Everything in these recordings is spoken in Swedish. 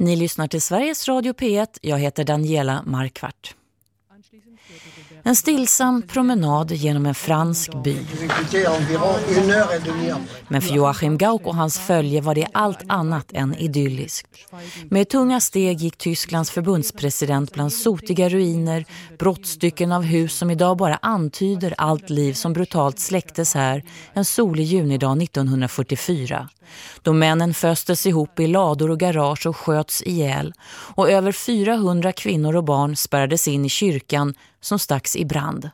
Ni lyssnar till Sveriges Radio P1. Jag heter Daniela Markvart. En stillsam promenad genom en fransk by. Men för Joachim Gauck och hans följe var det allt annat än idylliskt. Med tunga steg gick Tysklands förbundspresident bland sotiga ruiner, brottstycken av hus som idag bara antyder allt liv som brutalt släcktes här en solig junidag 1944. Då männen föstes ihop i lador och garage och sköts ihjäl och över 400 kvinnor och barn spärrades in i kyrkan som stacks i brand.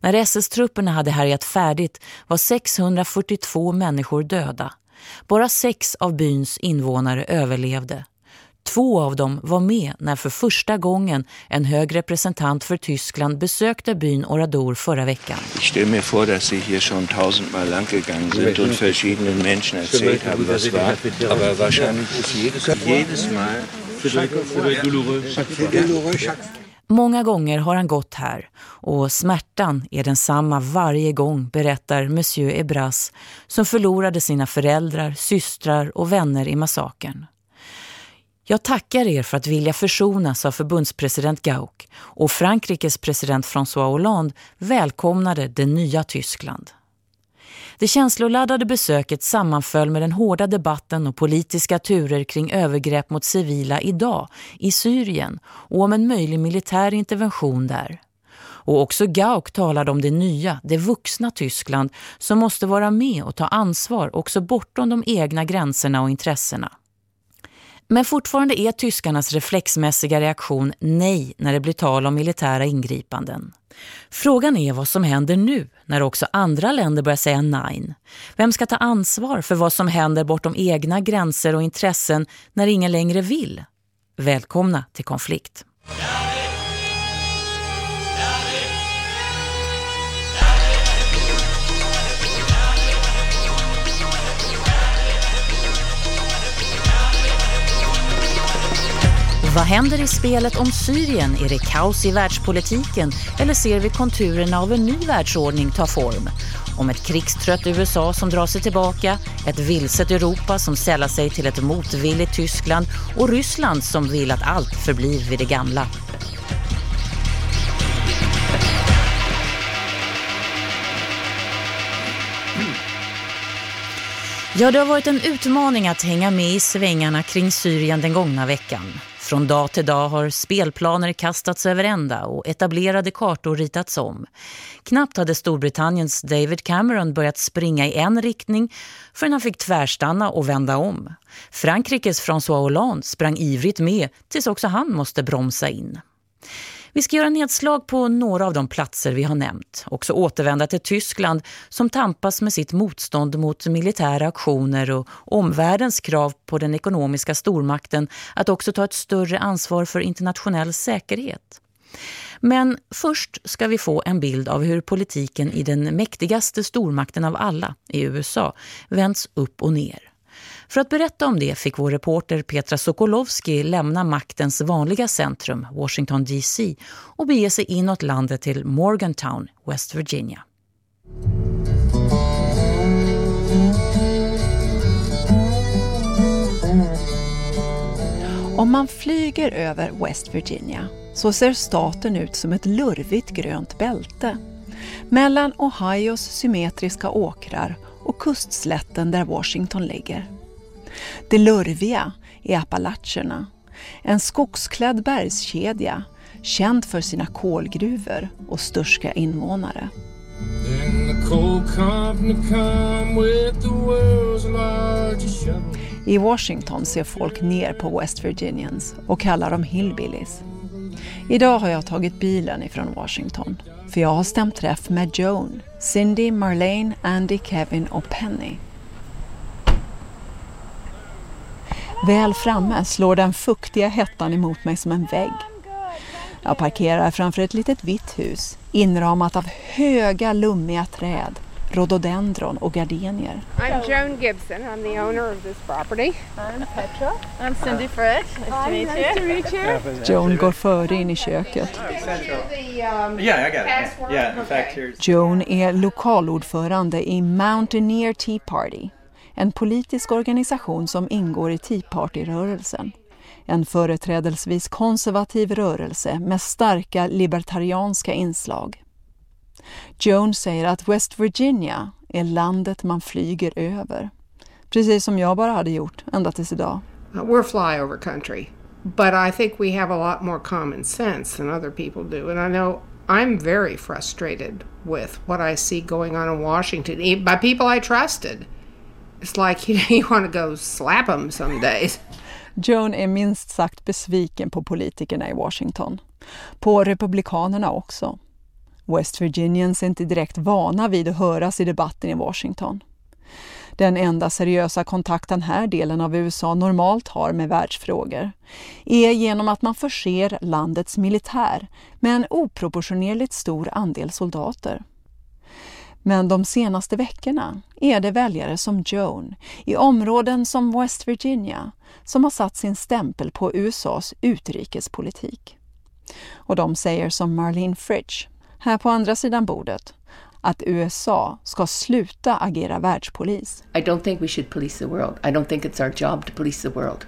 När SS-trupperna hade härjat färdigt var 642 människor döda. Bara sex av byns invånare överlevde. Två av dem var med när för första gången en hög representant för Tyskland besökte byn Orador förra veckan. Jag ställer mig för att Sie hier schon tausendmal lang gegangen sind und verschiedenen Menschen erzählt haben, was war. Aber wahrscheinlich ist jedes, jedes Mal Många gånger har han gått här och smärtan är densamma varje gång, berättar Monsieur Ebras som förlorade sina föräldrar, systrar och vänner i massakern. Jag tackar er för att vilja försonas av förbundspresident Gauck och Frankrikes president François Hollande välkomnade det nya Tyskland. Det känsloladdade besöket sammanföll med den hårda debatten och politiska turer kring övergrepp mot civila idag i Syrien och om en möjlig militär intervention där. Och också Gauck talade om det nya, det vuxna Tyskland som måste vara med och ta ansvar också bortom de egna gränserna och intressena. Men fortfarande är tyskarnas reflexmässiga reaktion nej när det blir tal om militära ingripanden. Frågan är vad som händer nu när också andra länder börjar säga nej. Vem ska ta ansvar för vad som händer bortom egna gränser och intressen när ingen längre vill? Välkomna till konflikt. Vad händer i spelet om Syrien? Är det kaos i världspolitiken eller ser vi konturerna av en ny världsordning ta form? Om ett krigstrött USA som drar sig tillbaka, ett vilset Europa som sällar sig till ett motvilligt Tyskland och Ryssland som vill att allt förblir vid det gamla. Ja, det har varit en utmaning att hänga med i svängarna kring Syrien den gångna veckan. Från dag till dag har spelplaner kastats över ända och etablerade kartor ritats om. Knappt hade Storbritanniens David Cameron börjat springa i en riktning förrän han fick tvärstanna och vända om. Frankrikes François Hollande sprang ivrigt med tills också han måste bromsa in. Vi ska göra nedslag på några av de platser vi har nämnt. Också återvända till Tyskland som tampas med sitt motstånd mot militära aktioner och omvärldens krav på den ekonomiska stormakten att också ta ett större ansvar för internationell säkerhet. Men först ska vi få en bild av hur politiken i den mäktigaste stormakten av alla, i USA, vänds upp och ner. För att berätta om det fick vår reporter Petra Sokolowski lämna maktens vanliga centrum, Washington DC, och bege sig inåt landet till Morgantown, West Virginia. Om man flyger över West Virginia så ser staten ut som ett lurvigt grönt bälte. Mellan Ohios symmetriska åkrar och kustslätten där Washington ligger. Det lurviga är Appalacherna, en skogsklädd bergskedja känd för sina kolgruvor och störska invånare. I Washington ser folk ner på West Virginians och kallar dem hillbillies. Idag har jag tagit bilen ifrån Washington för jag har stämt träff med Joan, Cindy, Marlene, Andy, Kevin och Penny Väl framme slår den fuktiga hettan emot mig som en vägg. Jag parkerar framför ett litet vitt hus inramat av höga lummiga träd, rhododendron och gardenier. I'm Joan Gibson. I'm the owner of this property. I'm Petra. I'm Cindy Fresh. Nice to meet Nice to meet you. Joan går före in i köket. Yeah, I got it. Yeah, in fact, here's Joan är lokalordförande i Mountaineer Tea Party, en politisk organisation som ingår i Tea Party-rörelsen. En företrädelsevis konservativ rörelse med starka libertarianska inslag. Joan säger att West Virginia är landet man flyger över. Precis som jag bara hade gjort ända tills idag. Uh, we're flyover country, but I think we have a lot more common sense than other people do. And I know I'm very frustrated with what I see going on in Washington eh, by people I trusted. It's like you, you want to go slap them some days. Joan är minst sagt besviken på politikerna i Washington. På republikanerna också. West Virginians är inte direkt vana vid att höras i debatten i Washington. Den enda seriösa kontakt den här delen av USA normalt har med världsfrågor är genom att man förser landets militär med en oproportionerligt stor andel soldater. Men de senaste veckorna är det väljare som Joan i områden som West Virginia som har satt sin stämpel på USAs utrikespolitik. Och de säger som Marlene Fridge, här på andra sidan bordet, att USA ska sluta agera världspolis. I don't think we should police the world. I don't think it's our job to police the world.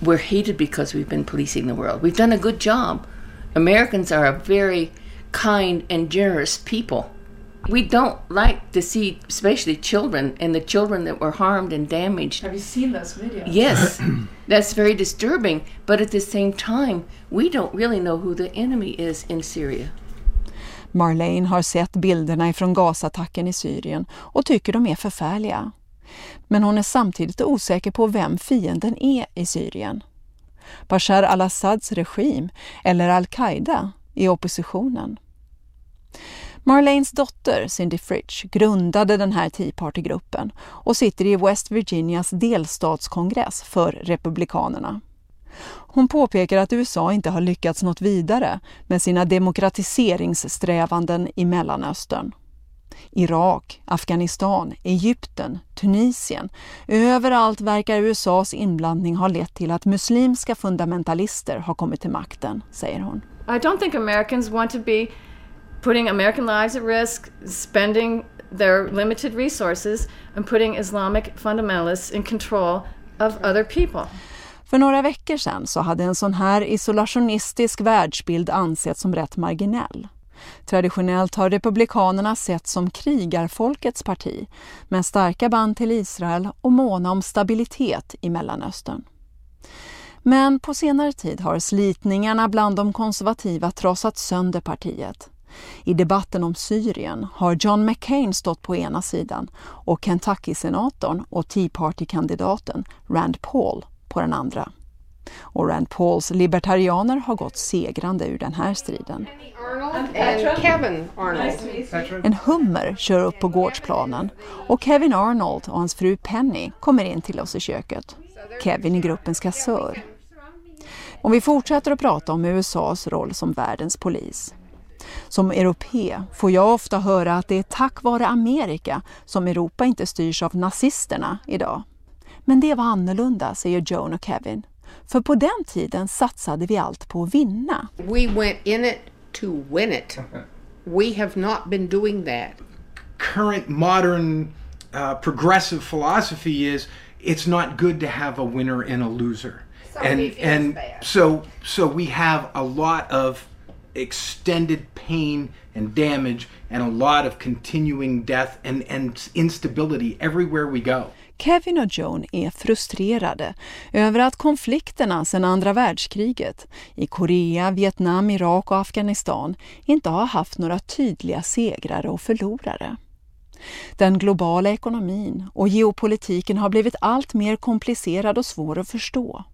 We're hated because we've been policing the world. We've done a good job. Americans are a very kind and generous people. We don't like to see, especially children, and the children that were harmed and damaged. Have you seen those videos? Yes, that's very disturbing. But at the same time, we don't really know who the enemy is in Syria. Marlene har sett bilderna ifrån gasattacken i Syrien och tycker de är förfärliga. Men hon är samtidigt osäker på vem fienden är i Syrien. Bashar al-Assads regim eller al-Qaida i oppositionen. Marlanes dotter Cindy Fritch grundade den här Tea Party-gruppen och sitter i West Virginias delstatskongress för Republikanerna. Hon påpekar att USA inte har lyckats något vidare med sina demokratiseringssträvanden i Mellanöstern. Irak, Afghanistan, Egypten, Tunisien. Överallt verkar USAs inblandning ha lett till att muslimska fundamentalister har kommit till makten, säger hon. I don't think Americans want to be putting American lives at risk, spending their limited resources and putting Islamic fundamentalists in control of other people. För några veckor sedan så hade en sån här isolationistisk världsbild ansetts som rätt marginell. Traditionellt har republikanerna sett som krigarfolkets parti med starka band till Israel och måna om stabilitet i Mellanöstern. Men på senare tid har slitningarna bland de konservativa trasat sönder partiet. I debatten om Syrien har John McCain stått på ena sidan och Kentucky-senatorn och Tea Party-kandidaten Rand Paul på den andra. Och Rand Pauls libertarianer har gått segrande ur den här striden. En hummer kör upp på gårdsplanen och Kevin Arnold och hans fru Penny kommer in till oss i köket. Kevin är gruppens kassör. Om vi fortsätter att prata om USAs roll som världens polis. Som europé får jag ofta höra att det är tack vare Amerika som Europa inte styrs av nazisterna idag. Men det var annorlunda, säger Joan och Kevin. För på den tiden satsade vi allt på att vinna. We went in it to win it. We have not been doing that. Current modern uh, progressive philosophy is it's not good to have a winner and a loser. Somebody and and bad. so so we have a lot of extended pain and damage and a lot of continuing death and, and instability everywhere we go. Kevin och Joan är frustrerade över att konflikterna sedan andra världskriget i Korea, Vietnam, Irak och Afghanistan inte har haft några tydliga segrare och förlorare. Den globala ekonomin och geopolitiken har blivit allt mer komplicerad och svår att förstå.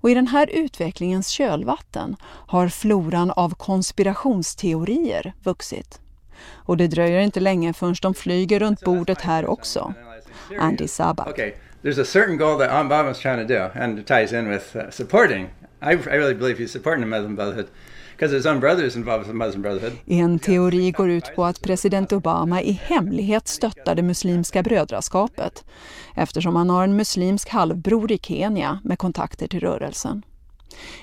Och i den här utvecklingens kölvatten har floran av konspirationsteorier vuxit. Och det dröjer inte länge förrän de flyger runt bordet här också. Andy Sabak. Okay, there's a certain goal that Obama's trying to do, and it ties in with uh, supporting. I, I really believe he's supporting the Muslim Brotherhood en teori går ut på att president Obama i hemlighet stöttar det muslimska brödraskapet eftersom han har en muslimsk halvbror i Kenya med kontakter till rörelsen.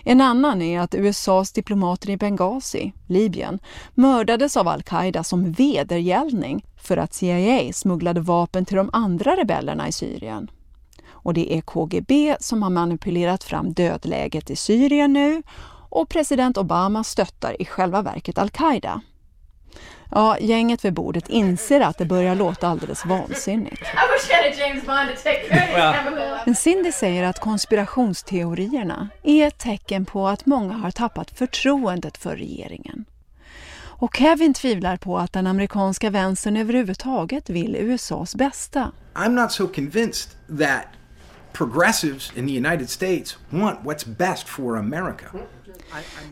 En annan är att USAs diplomater i Benghazi, Libyen, mördades av al-Qaida som vedergällning för att CIA smugglade vapen till de andra rebellerna i Syrien. Och det är KGB som har manipulerat fram dödläget i Syrien nu och president Obama stöttar i själva verket al-Qaida. Ja, gänget vid bordet inser att det börjar låta alldeles vansinnigt. Men Cindy säger att konspirationsteorierna är ett tecken på att många har tappat förtroendet för regeringen. Och Kevin tvivlar på att den amerikanska vänstern överhuvudtaget vill USAs bästa. I'm not so convinced that progressives in the United States want what's best for America.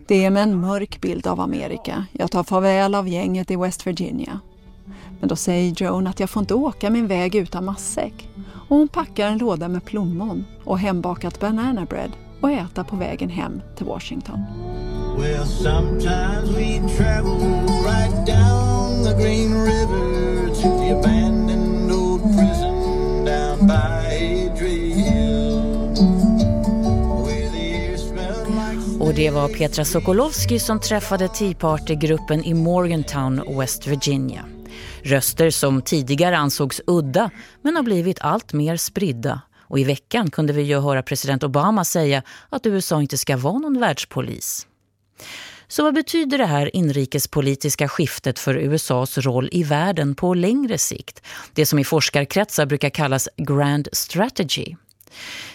Det är med en mörk bild av Amerika jag tar farväl av gänget i West Virginia. Men då säger Joan att jag får inte åka min väg utan matsäck och hon packar en låda med plommon och hembakat banana bread och äta på vägen hem till Washington. Well, sometimes we travel right down the Green River to the abandoned old prison down by Och det var Petra Sokolowski som träffade Tea Party-gruppen i Morgantown, West Virginia. Röster som tidigare ansågs udda men har blivit allt mer spridda. Och i veckan kunde vi ju höra president Obama säga att USA inte ska vara någon världspolis. Så vad betyder det här inrikespolitiska skiftet för USAs roll i världen på längre sikt? Det som i forskarkretsar brukar kallas grand strategy.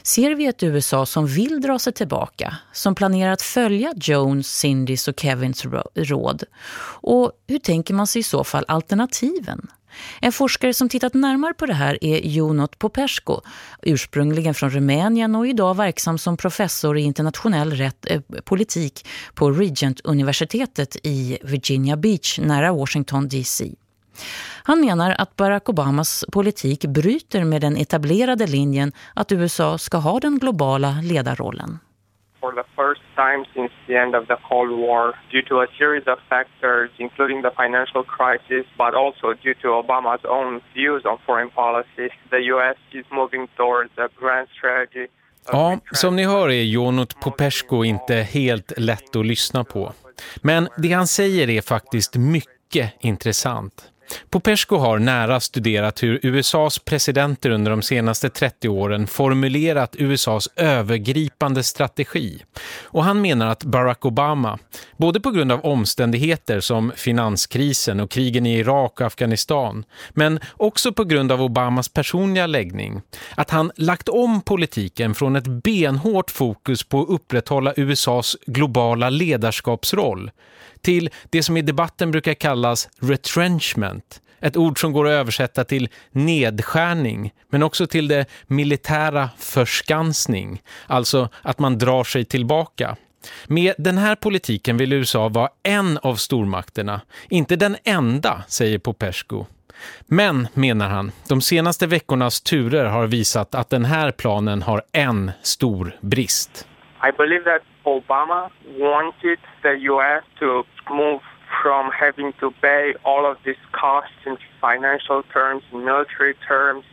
Ser vi ett USA som vill dra sig tillbaka, som planerar att följa Jones, Cindys och Kevins råd? Och hur tänker man sig i så fall alternativen? En forskare som tittat närmare på det här är Jonot Popesco, ursprungligen från Rumänien och idag verksam som professor i internationell rätt, eh, politik på Regent-universitetet i Virginia Beach nära Washington DC. Han menar att Barack Obamas politik bryter med den etablerade linjen att USA ska ha den globala ledarrollen. For the first time since the end of the Cold War, due to a series of factors, including the financial crisis, but also due to Obama's own views on foreign policy, the U.S. is moving towards a grand strategy Ja, som ni hör är Jonot Popesco inte helt lätt att lyssna på. Men det han säger är faktiskt mycket intressant. Popesco har nära studerat hur USAs presidenter under de senaste 30 åren formulerat USAs övergripande strategi. Och han menar att Barack Obama, både på grund av omständigheter som finanskrisen och krigen i Irak och Afghanistan, men också på grund av Obamas personliga läggning, att han lagt om politiken från ett benhårt fokus på att upprätthålla USAs globala ledarskapsroll till det som i debatten brukar kallas retrenchment. Ett ord som går att översätta till nedskärning men också till det militära förskansning, alltså att man drar sig tillbaka. Med den här politiken vill USA vara en av stormakterna, inte den enda, säger Popesco. Men, menar han, de senaste veckornas turer har visat att den här planen har en stor brist. I believe that Obama wanted the US to move from having to pay all of these costs in financial terms, in military terms,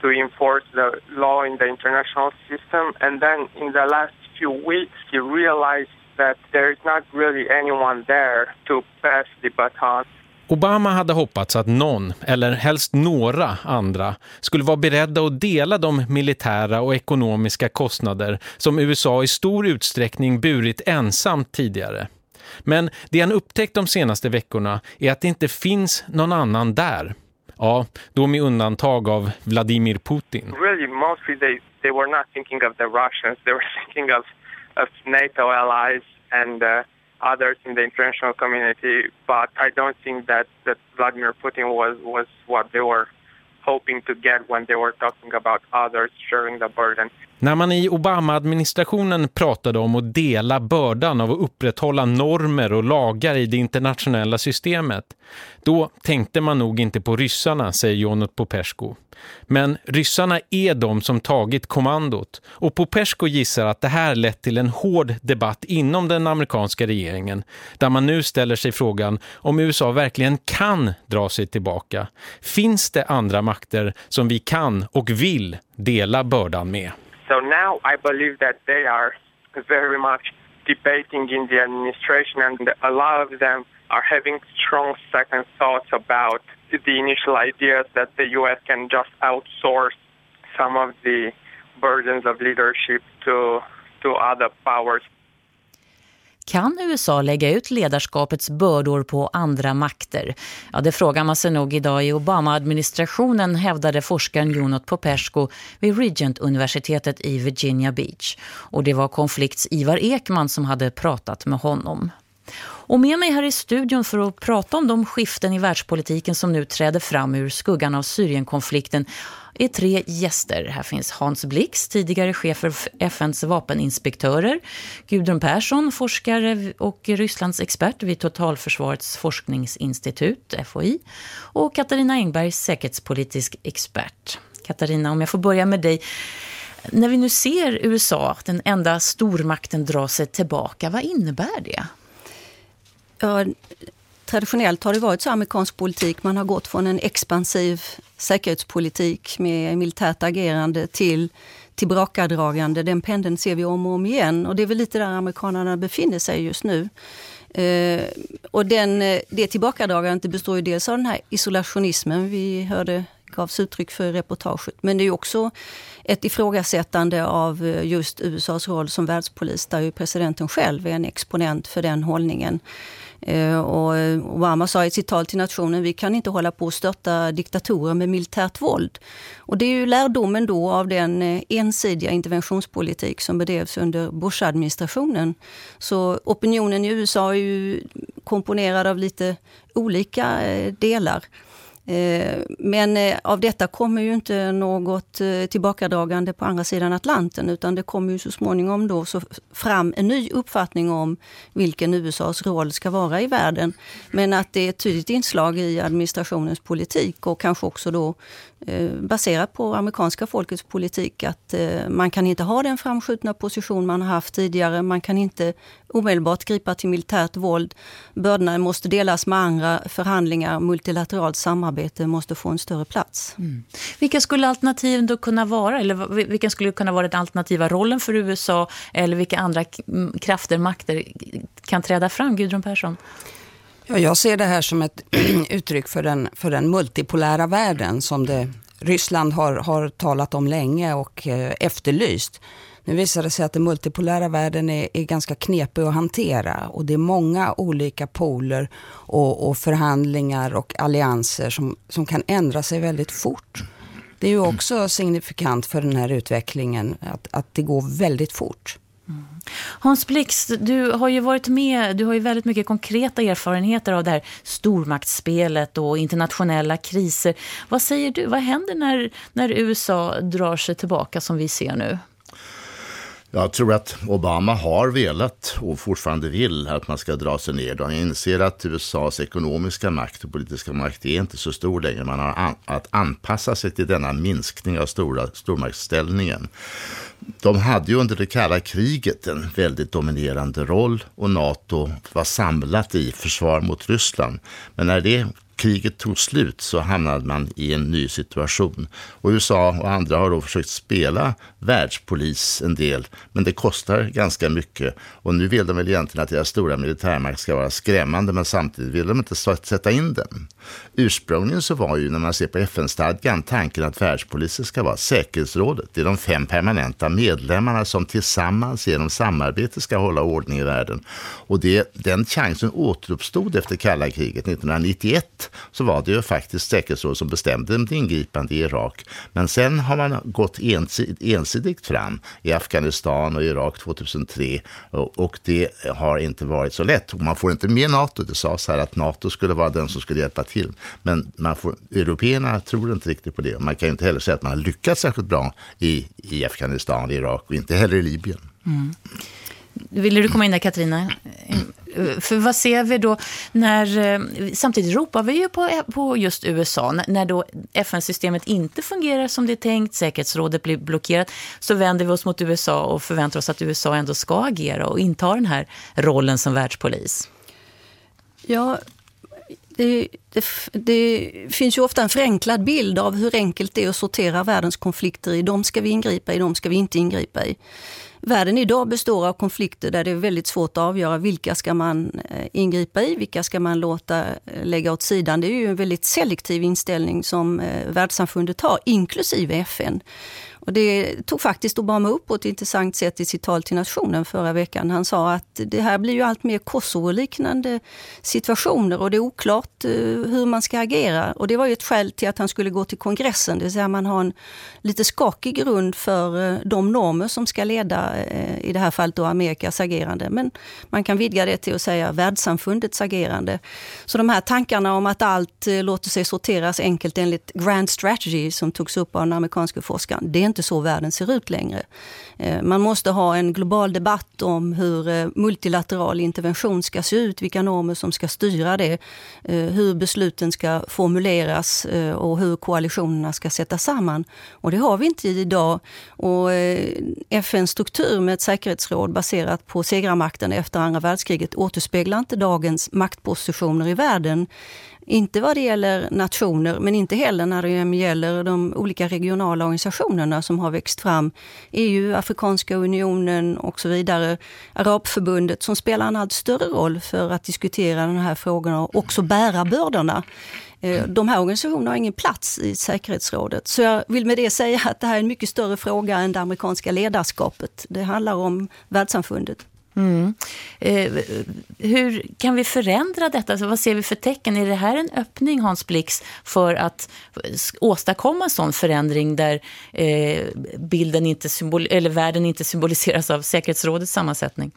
to enforce the law in the international system. And then in the last few weeks, he realized that there is not really anyone there to pass the baton. Obama hade hoppats att någon, eller helst några andra, skulle vara beredda att dela de militära och ekonomiska kostnader som USA i stor utsträckning burit ensamt tidigare. Men det han upptäckt de senaste veckorna är att det inte finns någon annan där. Ja, då med undantag av Vladimir Putin. Really, mostly they, they were not thinking of the Russians. They were thinking of, of NATO allies and uh, others in the international community. But I don't think that, that Vladimir Putin was, was what they were hoping to get when they were talking about others sharing the burden. När man i Obama-administrationen pratade om att dela bördan av att upprätthålla normer och lagar i det internationella systemet, då tänkte man nog inte på ryssarna, säger Jonot Popesco. Men ryssarna är de som tagit kommandot och Popesco gissar att det här lett till en hård debatt inom den amerikanska regeringen där man nu ställer sig frågan om USA verkligen kan dra sig tillbaka. Finns det andra makter som vi kan och vill dela bördan med? So now I believe that they are very much debating in the administration, and a lot of them are having strong second thoughts about the initial ideas that the U.S. can just outsource some of the burdens of leadership to to other powers. Kan USA lägga ut ledarskapets bördor på andra makter? Ja, det frågar man sig nog idag i Obama-administrationen hävdade forskaren Jonot Popesco vid Regent-universitetet i Virginia Beach. Och det var konflikts Ivar Ekman som hade pratat med honom. Och med mig här i studion för att prata om de skiften i världspolitiken som nu träder fram ur skuggan av Syrienkonflikten är tre gäster. Här finns Hans Blix, tidigare chef för FNs vapeninspektörer. Gudrun Persson, forskare och Rysslands expert vid Totalförsvarets forskningsinstitut, FOI. Och Katarina Engberg, säkerhetspolitisk expert. Katarina, om jag får börja med dig. När vi nu ser USA, den enda stormakten, dra sig tillbaka, vad innebär det? Ja, traditionellt har det varit så amerikansk politik. Man har gått från en expansiv säkerhetspolitik med militärt agerande till tillbakadragande. Den pendeln ser vi om och om igen och det är väl lite där amerikanerna befinner sig just nu. Eh, och den, eh, det tillbakadragandet består ju dels av den här isolationismen vi hörde gavs uttryck för i reportaget. Men det är också ett ifrågasättande av eh, just USAs roll som världspolis där ju presidenten själv är en exponent för den hållningen. Eh, och eh, Obama sa i sitt tal till nationen, vi kan inte hålla på att störta diktatorer med militärt våld. Och det är ju lärdomen då av den ensidiga interventionspolitik som bedrevs under Bush-administrationen. Så opinionen i USA är ju komponerad av lite olika delar. Eh, men eh, av detta kommer ju inte något eh, tillbakadragande på andra sidan Atlanten utan det kommer ju så småningom då så fram en ny uppfattning om vilken USAs roll ska vara i världen. Men att det är ett tydligt inslag i administrationens politik och kanske också då Eh, baserat på amerikanska folkets politik att eh, man kan inte ha den framskjutna position man har haft tidigare. Man kan inte omedelbart gripa till militärt våld. Bördorna måste delas med andra förhandlingar, multilateralt samarbete måste få en större plats. Mm. Vilka skulle alternativen då kunna vara? Eller vilken skulle kunna vara den alternativa rollen för USA? Eller vilka andra krafter, makter kan träda fram? Gudrun Persson? Ja, jag ser det här som ett uttryck för den, för den multipolära världen som det, Ryssland har, har talat om länge och eh, efterlyst. Nu visar det sig att den multipolära världen är, är ganska knepig att hantera och det är många olika poler och, och förhandlingar och allianser som, som kan ändra sig väldigt fort. Det är ju också signifikant för den här utvecklingen att, att det går väldigt fort. Mm. Hans Blix, du har ju varit med, du har ju väldigt mycket konkreta erfarenheter av det här stormaktsspelet och internationella kriser. Vad säger du, vad händer när, när USA drar sig tillbaka som vi ser nu? Jag tror att Obama har velat och fortfarande vill att man ska dra sig ner. De inser att USAs ekonomiska makt och politiska makt är inte så stor längre. Man har an att anpassa sig till denna minskning av stora, stormaktsställningen. De hade ju under det kalla kriget en väldigt dominerande roll och NATO var samlat i försvar mot Ryssland. Men när det kriget tog slut så hamnade man i en ny situation. Och USA och andra har då försökt spela världspolis en del, men det kostar ganska mycket. Och nu vill de väl egentligen att deras stora militärmakt ska vara skrämmande, men samtidigt vill de inte sätta in den. Ursprungligen så var ju, när man ser på FN-stadgan, tanken att världspolisen ska vara säkerhetsrådet. Det är de fem permanenta medlemmarna som tillsammans genom samarbete ska hålla ordning i världen. Och det, den chansen återuppstod efter kalla kriget 1991 så var det ju faktiskt säkerhetsrådet som bestämde ett ingripande i Irak. Men sen har man gått ensidigt fram i Afghanistan och Irak 2003 och det har inte varit så lätt. Och man får inte med NATO. Det sades här att NATO skulle vara den som skulle hjälpa till. Men man får, européerna tror inte riktigt på det. Man kan ju inte heller säga att man har lyckats särskilt bra i, i Afghanistan, Irak och inte heller i Libyen. Mm. Ville du komma in där, Katarina? Eh, för vad ser vi då när... Eh, samtidigt ropar vi ju på, eh, på just USA. När då FN-systemet inte fungerar som det är tänkt, säkerhetsrådet blir blockerat, så vänder vi oss mot USA och förväntar oss att USA ändå ska agera och inta den här rollen som världspolis. Ja, det, det, det, finns ju ofta en förenklad bild av hur enkelt det är att sortera världens konflikter i. De ska vi ingripa i, de ska vi inte ingripa i världen idag består av konflikter där det är väldigt svårt att avgöra vilka ska man eh, ingripa i, vilka ska man låta eh, lägga åt sidan. Det är ju en väldigt selektiv inställning som eh, världssamfundet har, inklusive FN. Och det tog faktiskt Obama upp på ett intressant sätt i sitt tal till nationen förra veckan. Han sa att det här blir ju allt mer Kosovo-liknande situationer och det är oklart eh, hur man ska agera. Och det var ju ett skäl till att han skulle gå till kongressen, det vill säga man har en lite skakig grund för eh, de normer som ska leda, eh, i det här fallet då Amerikas agerande. Men man kan vidga det till att säga världssamfundets agerande. Så de här tankarna om att allt låter sig sorteras enkelt enligt grand strategy som togs upp av den amerikanska forskaren, det är inte så världen ser ut längre. Eh, man måste ha en global debatt om hur eh, multilateral intervention ska se ut, vilka normer som ska styra det, eh, hur besluten ska formuleras och hur koalitionerna ska sättas samman. Och det har vi inte idag. Och FNs struktur med ett säkerhetsråd baserat på segrarmakten efter andra världskriget återspeglar inte dagens maktpositioner i världen. Inte vad det gäller nationer, men inte heller när det gäller de olika regionala organisationerna som har växt fram. EU, Afrikanska unionen och så vidare. Arabförbundet som spelar en allt större roll för att diskutera de här frågorna och också bära bördorna. Eh, de här organisationerna har ingen plats i säkerhetsrådet. Så jag vill med det säga att det här är en mycket större fråga än det amerikanska ledarskapet. Det handlar om världssamfundet. Mm. Eh, hur kan vi förändra detta? Alltså, vad ser vi för tecken? Är det här en öppning, Hans Blix, för att åstadkomma en sån förändring där eh, bilden inte symbol eller världen inte symboliseras av säkerhetsrådets sammansättning?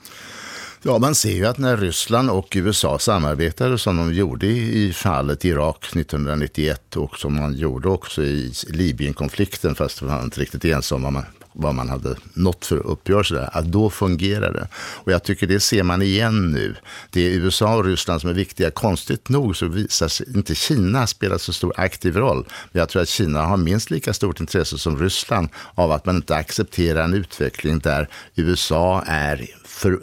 Ja, man ser ju att när Ryssland och USA samarbetade som de gjorde i fallet Irak 1991 och som man gjorde också i Libyenkonflikten fast man inte riktigt ensamma om vad man hade nått för uppgörelse där, att då fungerar det. Och jag tycker det ser man igen nu. Det är USA och Ryssland som är viktiga. Konstigt nog så visar sig inte Kina spela så stor aktiv roll. Men jag tror att Kina har minst lika stort intresse som Ryssland av att man inte accepterar en utveckling där USA är för,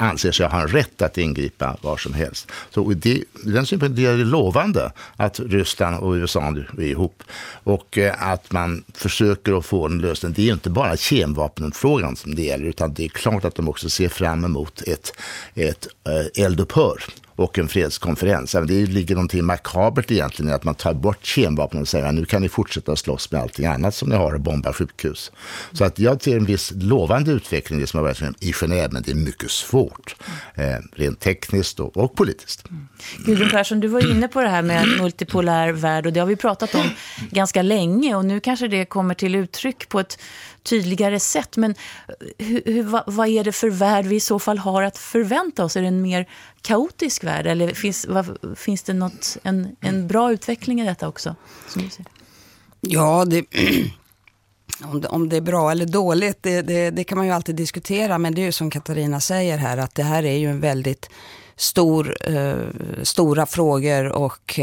anser sig ha en rätt att ingripa var som helst. Så det, den synpunkten är det lovande att Ryssland och USA är ihop och eh, att man försöker att få en lösning. Det är inte bara kemvapenfrågan som det gäller utan det är klart att de också ser fram emot ett, ett eh, eldupphör och en fredskonferens. Det ligger någonting makabert egentligen i att man tar bort kemvapen och säger att nu kan ni fortsätta slåss med allting annat som ni har och bomba sjukhus. Så att jag ser en viss lovande utveckling det som har varit i Genève, men det är mycket svårt. Eh, rent tekniskt och, och politiskt. Mm. Gudrun Persson, du var inne på det här med en multipolär värld och det har vi pratat om ganska länge och nu kanske det kommer till uttryck på ett tydligare sätt. Men hur, hur, vad, vad, är det för värld vi i så fall har att förvänta oss? Är det en mer kaotisk värld eller finns, vad, finns det något, en, en bra utveckling i detta också? Ja, det, om, det, om det är bra eller dåligt, det, det, det, kan man ju alltid diskutera. Men det är ju som Katarina säger här, att det här är ju en väldigt stor, eh, stora frågor och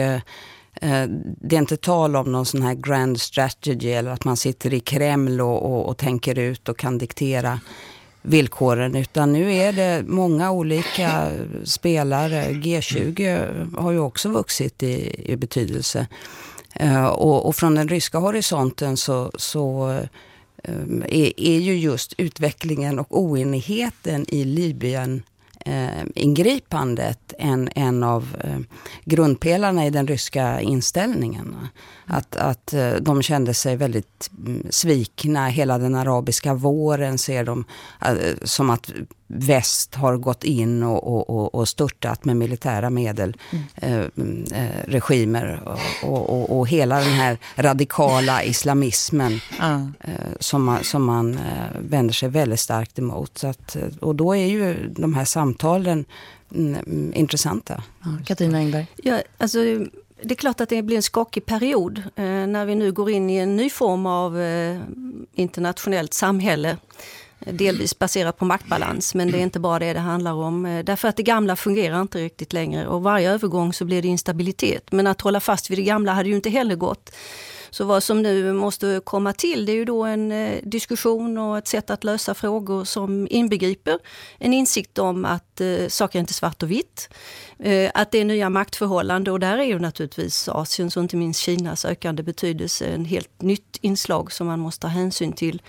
Eh, eh det är inte tal om någon sån här grand strategy eller att man sitter i Kreml och, och, och tänker ut och kan diktera villkoren. Utan nu är det många olika spelare. G20 har ju också vuxit i, i betydelse. Eh, och, och, från den ryska horisonten så, så eh, är, är ju just utvecklingen och oenigheten i Libyen eh, ingripandet en, en av eh, grundpelarna i den ryska inställningen. Att, att eh, de kände sig väldigt mm, svikna. Hela den arabiska våren ser de eh, som att väst har gått in och, och, och störtat med militära medel mm. eh, mm, eh, regimer. Och, och, och, hela den här radikala islamismen mm. eh, som man, som man eh, vänder sig väldigt starkt emot. Så att, och då är ju de här samtalen mm, intressanta. Ja, Katarina Engberg? Ja, alltså, det är klart att det blir en skakig period eh, när vi nu går in i en ny form av eh, internationellt samhälle. Eh, delvis baserat på maktbalans, men det är inte bara det det handlar om. Eh, därför att det gamla fungerar inte riktigt längre och varje övergång så blir det instabilitet. Men att hålla fast vid det gamla hade ju inte heller gått. Så vad som nu måste komma till det är ju då en eh, diskussion och ett sätt att lösa frågor som inbegriper en insikt om att eh, saker är inte svart och vitt. Eh, att det är nya maktförhållanden och där är ju naturligtvis Asiens och inte minst Kinas ökande betydelse en helt nytt inslag som man måste ta hänsyn till.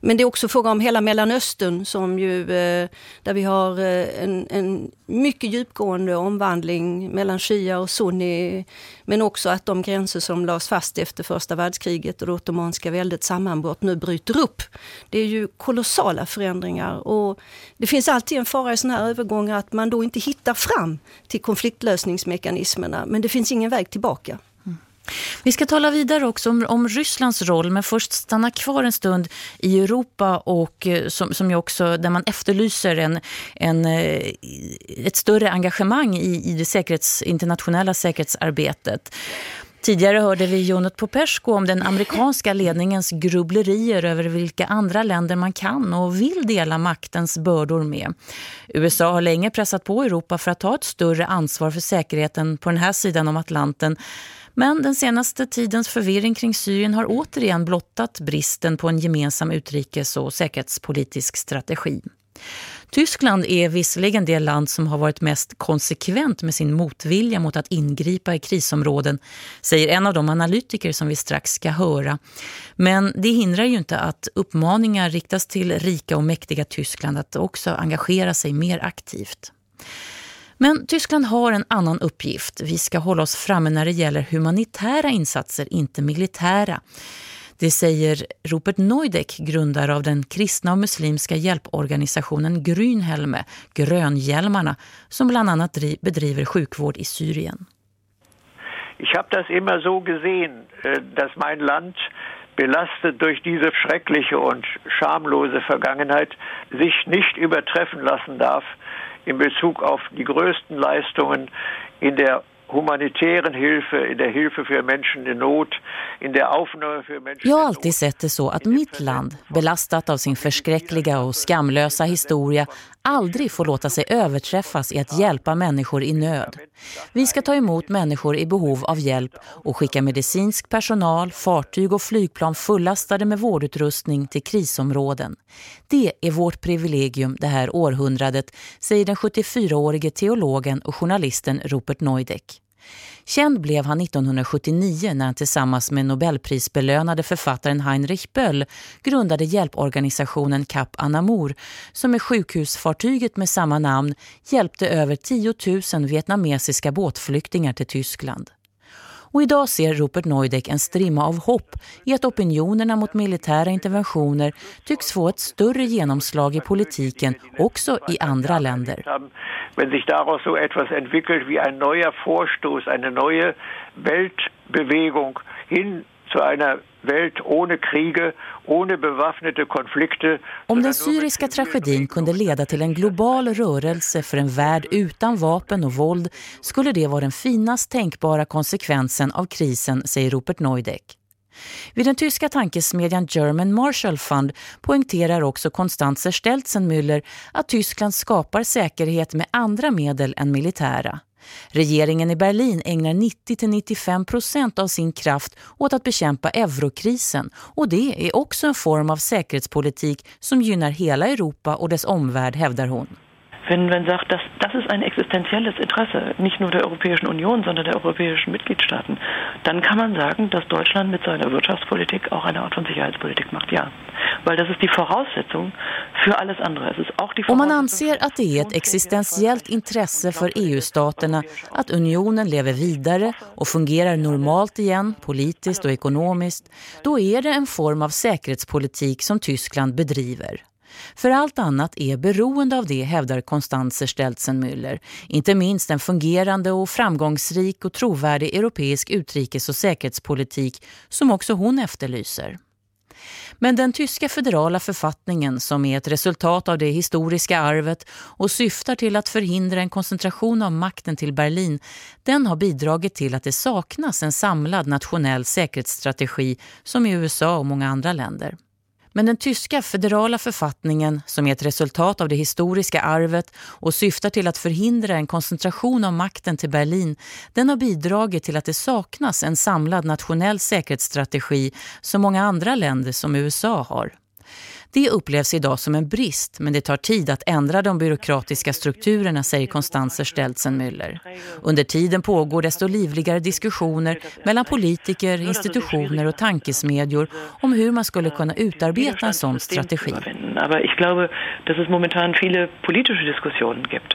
Men det är också fråga om hela Mellanöstern som ju, eh, där vi har eh, en, en mycket djupgående omvandling mellan shia och sunni. Men också att de gränser som lades fast efter första första världskriget och det ottomanska väldets sammanbrott nu bryter upp. Det är ju kolossala förändringar och det finns alltid en fara i sådana här övergångar att man då inte hittar fram till konfliktlösningsmekanismerna. Men det finns ingen väg tillbaka. Vi ska tala vidare också om, om, Rysslands roll men först stanna kvar en stund i Europa och eh, som, som, ju också, där man efterlyser en, en, eh, ett större engagemang i, i det säkerhets, internationella säkerhetsarbetet. Tidigare hörde vi Jonat Popesco om den amerikanska ledningens grubblerier över vilka andra länder man kan och vill dela maktens bördor med. USA har länge pressat på Europa för att ta ett större ansvar för säkerheten på den här sidan om Atlanten- men den senaste tidens förvirring kring Syrien har återigen blottat bristen på en gemensam utrikes- och säkerhetspolitisk strategi. Tyskland är visserligen det land som har varit mest konsekvent med sin motvilja mot att ingripa i krisområden, säger en av de analytiker som vi strax ska höra. Men det hindrar ju inte att uppmaningar riktas till rika och mäktiga Tyskland att också engagera sig mer aktivt. Men Tyskland har en annan uppgift. Vi ska hålla oss framme när det gäller humanitära insatser, inte militära. Det säger Rupert Neudeck, grundare av den kristna och muslimska hjälporganisationen Grünhelme, Grönhjälmarna, som bland annat bedriver sjukvård i Syrien. Ich habe das immer so gesehen, äh, dass mein Land belastet durch diese schreckliche und schamlose Vergangenheit sich nicht übertreffen lassen darf in Bezug auf die größten Leistungen in der humanitären Hilfe, in der Hilfe för människor i nöd, in der Aufnahme för människor Jag har alltid sett det så att mitt land, belastat av sin förskräckliga och skamlösa historia, aldrig får låta sig överträffas i att hjälpa människor i nöd. Vi ska ta emot människor i behov av hjälp och skicka medicinsk personal, fartyg och flygplan fullastade med vårdutrustning till krisområden. Det är vårt privilegium det här århundradet, säger den 74-årige teologen och journalisten Rupert Neudeck. Känd blev han 1979 när han tillsammans med Nobelprisbelönade författaren Heinrich Böll grundade hjälporganisationen Cap Anamor som med sjukhusfartyget med samma namn hjälpte över 10 000 vietnamesiska båtflyktingar till Tyskland. Och idag ser Rupert Neudeck en strimma av hopp i att opinionerna mot militära interventioner tycks få ett större genomslag i politiken också i andra länder. Wenn sich daraus so etwas entwickelt wie ein neuer Vorstoß, eine neue Weltbewegung hin zu einer Welt ohne Kriege, ohne bewaffnete Konflikte. Om den syriska tragedin kunde leda till en global rörelse för en värld utan vapen och våld skulle det vara den finast tänkbara konsekvensen av krisen, säger Rupert Neudeck. Vid den tyska tankesmedjan German Marshall Fund poängterar också Konstanzer Stelzenmüller att Tyskland skapar säkerhet med andra medel än militära. Regeringen i Berlin ägnar 90-95 procent av sin kraft åt att bekämpa eurokrisen och det är också en form av säkerhetspolitik som gynnar hela Europa och dess omvärld, hävdar hon. Wenn man sagt, dass das ist ein existenzielles Interesse, nicht nur der Europäischen Union, sondern der europäischen Mitgliedstaaten, dann kann man sagen, dass Deutschland mit seiner Wirtschaftspolitik auch eine Art von Sicherheitspolitik macht, ja. Weil das ist die Voraussetzung för alles andra. Es ist auch die Om man anser att det är ett existentiellt intresse för EU-staterna att unionen lever vidare och fungerar normalt igen, politiskt och ekonomiskt, då är det en form av säkerhetspolitik som Tyskland bedriver. För allt annat är beroende av det, hävdar Konstanzer Stelzenmüller. Inte minst en fungerande och framgångsrik och trovärdig europeisk utrikes- och säkerhetspolitik som också hon efterlyser. Men den tyska federala författningen som är ett resultat av det historiska arvet och syftar till att förhindra en koncentration av makten till Berlin, den har bidragit till att det saknas en samlad nationell säkerhetsstrategi som i USA och många andra länder. Men den tyska federala författningen, som är ett resultat av det historiska arvet och syftar till att förhindra en koncentration av makten till Berlin, den har bidragit till att det saknas en samlad nationell säkerhetsstrategi som många andra länder som USA har. Det upplevs idag som en brist men det tar tid att ändra de byråkratiska strukturerna, säger Konstanzer Stelzenmüller. Under tiden pågår desto livligare diskussioner mellan politiker, institutioner och tankesmedjor om hur man skulle kunna utarbeta en sån strategi. Men jag tror att det momentan många politiska diskussioner gibt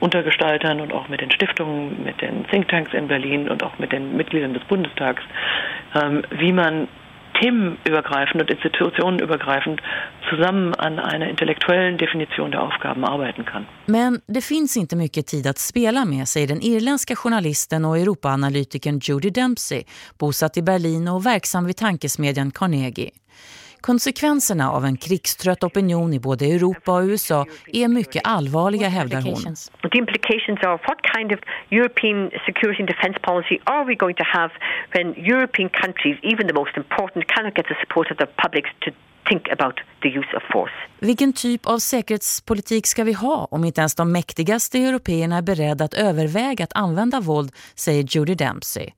unter Gestaltern und auch mit den Stiftungen, mit den Thinktanks in Berlin und auch mit den Mitgliedern des Bundestags, ähm, wie man themenübergreifend und institutionenübergreifend zusammen an einer intellektuellen definition der Aufgaben arbeiten kann. Men det finns inte mycket tid att spela med, säger den irländska journalisten och Europaanalytikern Judy Dempsey, bosatt i Berlin och verksam vid tankesmedjan Carnegie. Konsekvenserna av en krigstrött opinion i både Europa och USA är mycket allvarliga, hävdar hon. The implications of what kind of European security and defence policy are we going to have when European countries, even the most important, cannot get the support of the public to think about the use of force. Vilken typ av säkerhetspolitik ska vi ha om inte ens de mäktigaste européerna är beredda att överväga att använda våld, säger Judy Dempsey.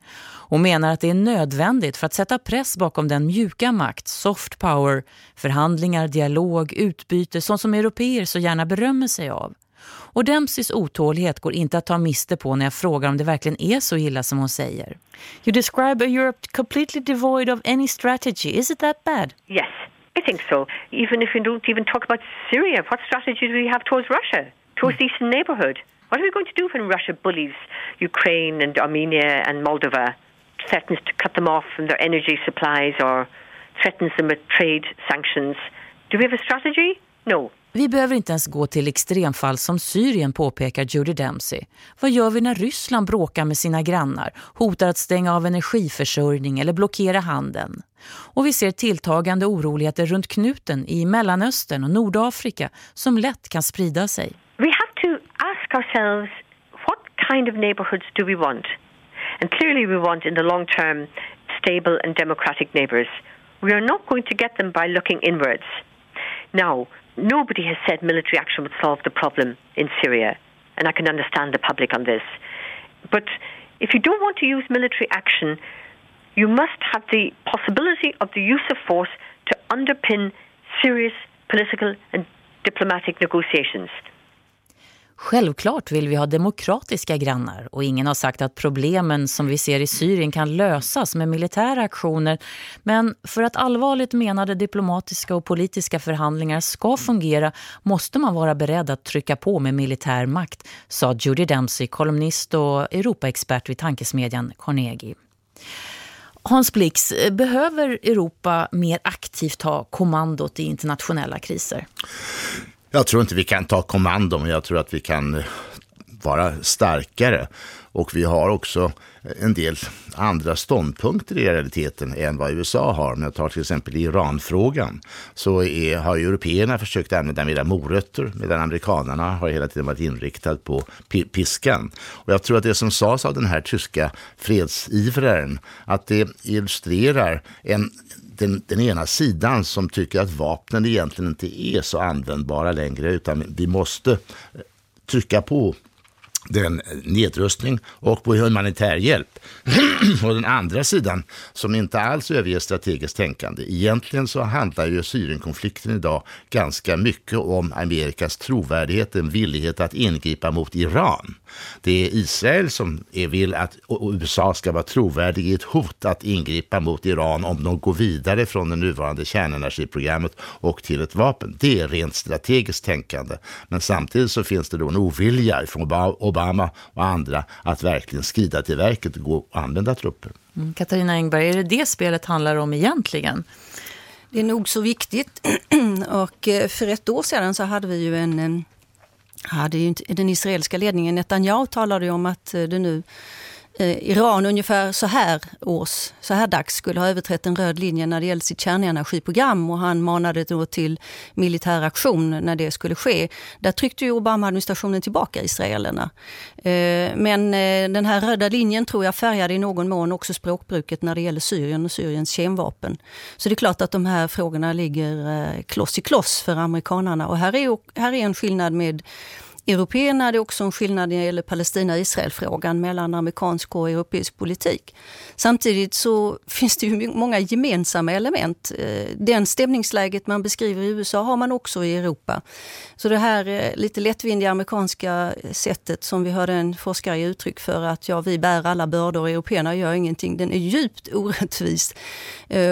Hon menar att det är nödvändigt för att sätta press bakom den mjuka makt, soft power, förhandlingar, dialog, utbyte, sånt som europeer så gärna berömmer sig av. Och Dempseys otålighet går inte att ta miste på när jag frågar om det verkligen är så illa som hon säger. You describe a Europe completely devoid of any strategy. Is it that bad? Yes, I think so. Even if we don't even talk about Syria, what strategy do we have towards Russia, towards hmm. the eastern neighborhood? What are we going to do when Russia bullies Ukraine and Armenia and Moldova? threatens to cut them off from their energy supplies or threatens them with trade sanctions. Do we have a strategy? No. Vi behöver inte ens gå till extremfall som Syrien, påpekar Judy Dempsey. Vad gör vi när Ryssland bråkar med sina grannar, hotar att stänga av energiförsörjning eller blockera handeln? Och vi ser tilltagande oroligheter runt knuten i Mellanöstern och Nordafrika som lätt kan sprida sig. We have to ask ourselves what kind of neighborhoods do we want? And clearly, we want in the long term stable and democratic neighbors. We are not going to get them by looking inwards. Now, nobody has said military action would solve the problem in Syria, and I can understand the public on this. But if you don't want to use military action, you must have the possibility of the use of force to underpin serious political and diplomatic negotiations. Självklart vill vi ha demokratiska grannar och ingen har sagt att problemen som vi ser i Syrien kan lösas med militära aktioner. Men för att allvarligt menade diplomatiska och politiska förhandlingar ska fungera måste man vara beredd att trycka på med militär makt, sa Judy Dempsey, kolumnist och Europaexpert vid tankesmedjan Carnegie. Hans Blix, behöver Europa mer aktivt ha kommandot i internationella kriser? Jag tror inte vi kan ta kommando, men jag tror att vi kan eh, vara starkare. Och vi har också en del andra ståndpunkter i realiteten än vad USA har. Om jag tar till exempel Iranfrågan så är, har européerna försökt använda mera morötter medan amerikanerna har hela tiden varit inriktad på piskan. Och jag tror att det som sades av den här tyska fredsivraren att det illustrerar en den, den, ena sidan som tycker att vapnen egentligen inte är så användbara längre utan vi måste eh, trycka på den eh, nedrustning och på humanitär hjälp. och den andra sidan som inte alls överger strategiskt tänkande. Egentligen så handlar ju Syrienkonflikten idag ganska mycket om Amerikas trovärdighet, en villighet att ingripa mot Iran. Det är Israel som vill att USA ska vara trovärdig i ett hot att ingripa mot Iran om de går vidare från det nuvarande kärnenergiprogrammet och till ett vapen. Det är rent strategiskt tänkande. Men samtidigt så finns det då en ovilja från Obama och andra att verkligen skrida till verket och gå och använda trupper. Mm, Katarina Engberg, är det det spelet handlar om egentligen? Det är nog så viktigt. och eh, för ett år sedan så hade vi ju en Ja, det är ju den israeliska ledningen, Netanyahu talade ju om att eh, det nu Eh, Iran ungefär så här års, så här dags skulle ha överträtt en röd linje när det gäller sitt kärnenergiprogram och han manade då till militär aktion när det skulle ske. Där tryckte ju Obama-administrationen tillbaka israelerna. Eh, men eh, den här röda linjen tror jag färgade i någon mån också språkbruket när det gäller Syrien och Syriens kemvapen. Så det är klart att de här frågorna ligger kloss i kloss för amerikanarna och här är, här är en skillnad med Européerna är också en skillnad när det gäller Palestina-Israel-frågan mellan amerikansk och europeisk politik. Samtidigt så finns det ju många gemensamma element. Eh, den stämningsläget man beskriver i USA har man också i Europa. Så det här eh, lite lättvindiga amerikanska eh, sättet som vi hörde en forskare ge uttryck för att ja, vi bär alla bördor och européerna gör ingenting, den är djupt orättvis.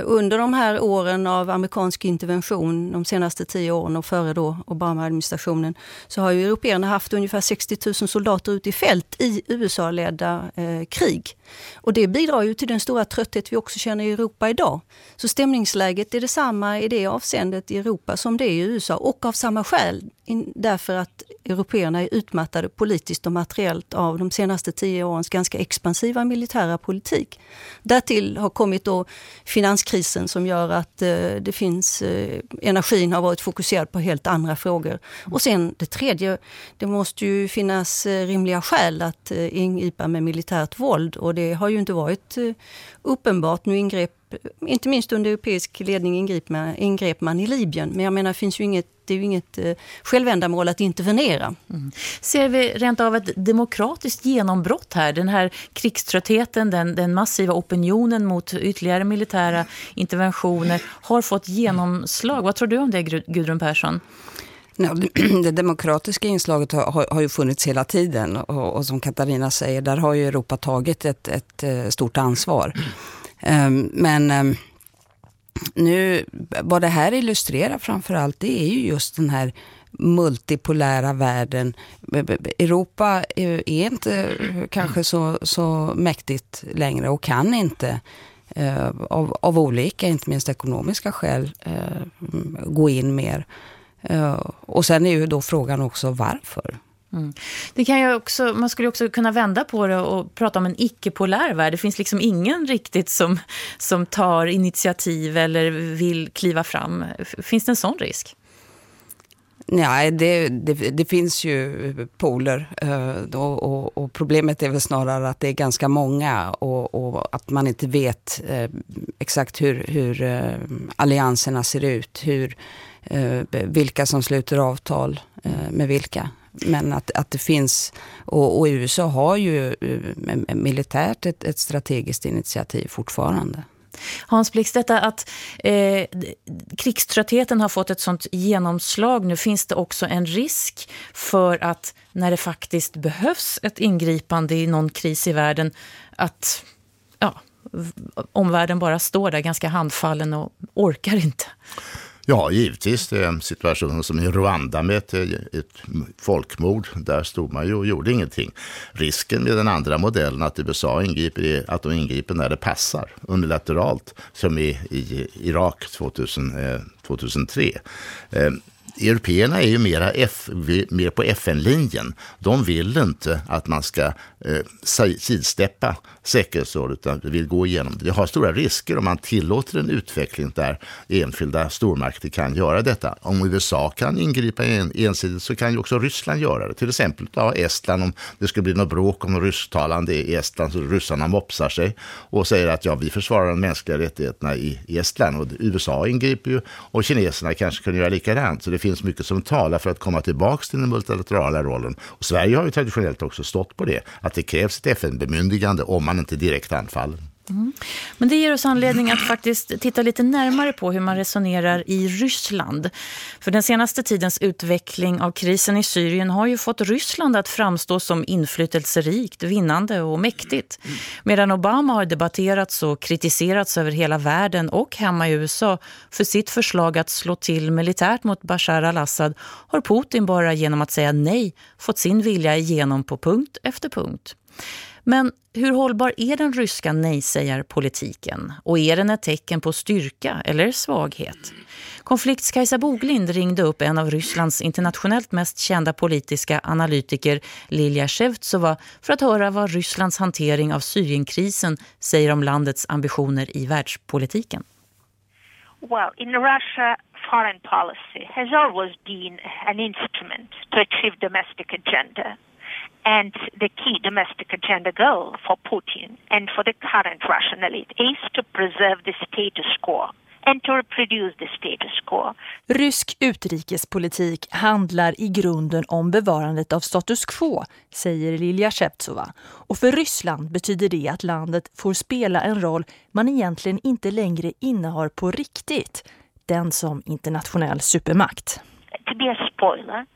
Under de här åren av amerikansk intervention, de senaste tio åren och före då Obama-administrationen, så har ju européerna haft ungefär 60 000 soldater ute i fält i USA-ledda eh, krig. Och det bidrar ju till den stora trötthet vi också känner i Europa idag. Så stämningsläget är detsamma i det avseendet i Europa som det är i USA och av samma skäl. Därför att européerna är utmattade politiskt och materiellt av de senaste tio årens ganska expansiva militära politik. Därtill har kommit då finanskrisen som gör att eh, det finns, eh, energin har varit fokuserad på helt andra frågor. Och sen det tredje, det måste ju finnas eh, rimliga skäl att eh, ingripa med militärt våld och det har ju inte varit eh, uppenbart. Nu ingrep, inte minst under europeisk ledning ingrep man, ingrep man i Libyen, men jag menar det finns ju inget det är ju inget självändamål att intervenera. Mm. Ser vi rent av ett demokratiskt genombrott här? Den här krigströttheten, den, den massiva opinionen mot ytterligare militära interventioner har fått genomslag. Vad tror du om det, Gudrun Persson? Ja, det demokratiska inslaget har, har, ju funnits hela tiden och, och, som Katarina säger, där har ju Europa tagit ett, ett, ett stort ansvar. Um, men um, nu, vad det här illustrerar framförallt, det är ju just den här multipolära världen. Europa är inte kanske så, så mäktigt längre och kan inte eh, av, av olika, inte minst ekonomiska skäl, eh, gå in mer. Eh, och sen är ju då frågan också varför. Mm. Det kan ju också, man skulle också kunna vända på det och prata om en icke-polär värld. Det finns liksom ingen riktigt som, som tar initiativ eller vill kliva fram. Finns det en sån risk? Nej, det, det, det, finns ju poler uh, och, och, och, problemet är väl snarare att det är ganska många och, och att man inte vet uh, exakt hur, hur allianserna ser ut, hur, Eh, vilka som sluter avtal eh, med vilka. Men att, att det finns, och, och USA har ju eh, militärt ett, ett strategiskt initiativ fortfarande. Hans Blix, detta att eh, krigströttheten har fått ett sånt genomslag nu, finns det också en risk för att när det faktiskt behövs ett ingripande i någon kris i världen, att ja, omvärlden bara står där ganska handfallen och orkar inte? Ja, givetvis. Det är situationen som i Rwanda med ett, ett folkmord. Där stod man ju och gjorde ingenting. Risken med den andra modellen, att USA ingriper, är att de ingriper när det passar, unilateralt, som i, i Irak 2000, eh, 2003. Eh, européerna är ju mera F, mer på FN-linjen. De vill inte att man ska eh, sidsteppa säkerhetsrådet utan vill gå igenom det. Det har stora risker om man tillåter en utveckling där enskilda stormakter kan göra detta. Om USA kan ingripa en, ensidigt så kan ju också Ryssland göra det. Till exempel ja, Estland, om det skulle bli något bråk om rysktalande i Estland så ryssarna mopsar sig och säger att ja, vi försvarar de mänskliga rättigheterna i, i Estland och USA ingriper ju och kineserna kanske kunde göra likadant. Så det finns mycket som talar för att komma tillbaka till den multilaterala rollen. Och Sverige har ju traditionellt också stått på det, att det krävs ett FN-bemyndigande om man inte direkt anfaller. Mm. Men det ger oss anledning att faktiskt titta lite närmare på hur man resonerar i Ryssland. För den senaste tidens utveckling av krisen i Syrien har ju fått Ryssland att framstå som inflytelserikt, vinnande och mäktigt. Medan Obama har debatterats och kritiserats över hela världen och hemma i USA för sitt förslag att slå till militärt mot Bashar al-Assad har Putin bara genom att säga nej fått sin vilja igenom på punkt efter punkt. Men hur hållbar är den ryska nej-sägarpolitiken? Och är den ett tecken på styrka eller svaghet? Konflikts Kajsa Boglind ringde upp en av Rysslands internationellt mest kända politiska analytiker Lilja Shevtsova för att höra vad Rysslands hantering av Syrienkrisen säger om landets ambitioner i världspolitiken. Well, in Russia, foreign policy has always been an instrument to achieve domestic agenda. And the key domestic agenda goal for Putin and for the current Russian elite is to preserve the status quo and to reproduce the status quo. Rysk utrikespolitik handlar i grunden om bevarandet av status quo, säger Lilja Shevtsova. Och för Ryssland betyder det att landet får spela en roll man egentligen inte längre innehar på riktigt. Den som internationell supermakt. To be a spoiler,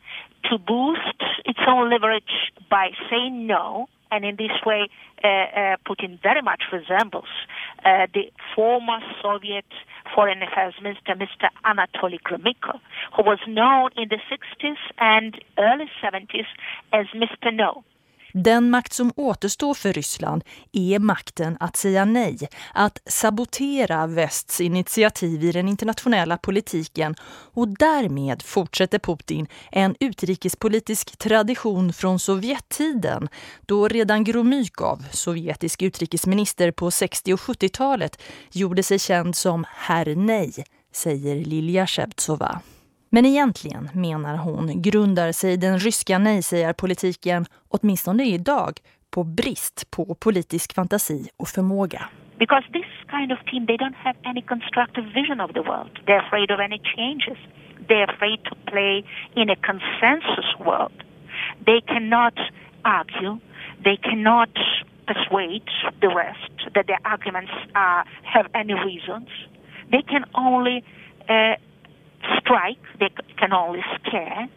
to boost its own leverage by saying no and in this way uh, uh, Putin very much resembles uh, the former Soviet Foreign Affairs Minister, Mr. Anatoly Gromyko, who was known in the 60s and early 70s as Mr. No. Den makt som återstår för Ryssland är makten att säga nej, att sabotera västs initiativ i den internationella politiken och därmed fortsätter Putin en utrikespolitisk tradition från Sovjettiden då redan Gromykov, sovjetisk utrikesminister på 60- och 70-talet, gjorde sig känd som herr nej, säger Lilja Shevtsova. Men egentligen, menar hon, grundar sig den ryska nej-sägarpolitiken, åtminstone idag, på brist på politisk fantasi och förmåga. Because this kind of team, they don't have any constructive vision of the world. They're afraid of any changes. They're afraid to play in a consensus world. They cannot argue. They cannot persuade the rest that their arguments are, have any reasons. They can only uh, strike, they can only scare,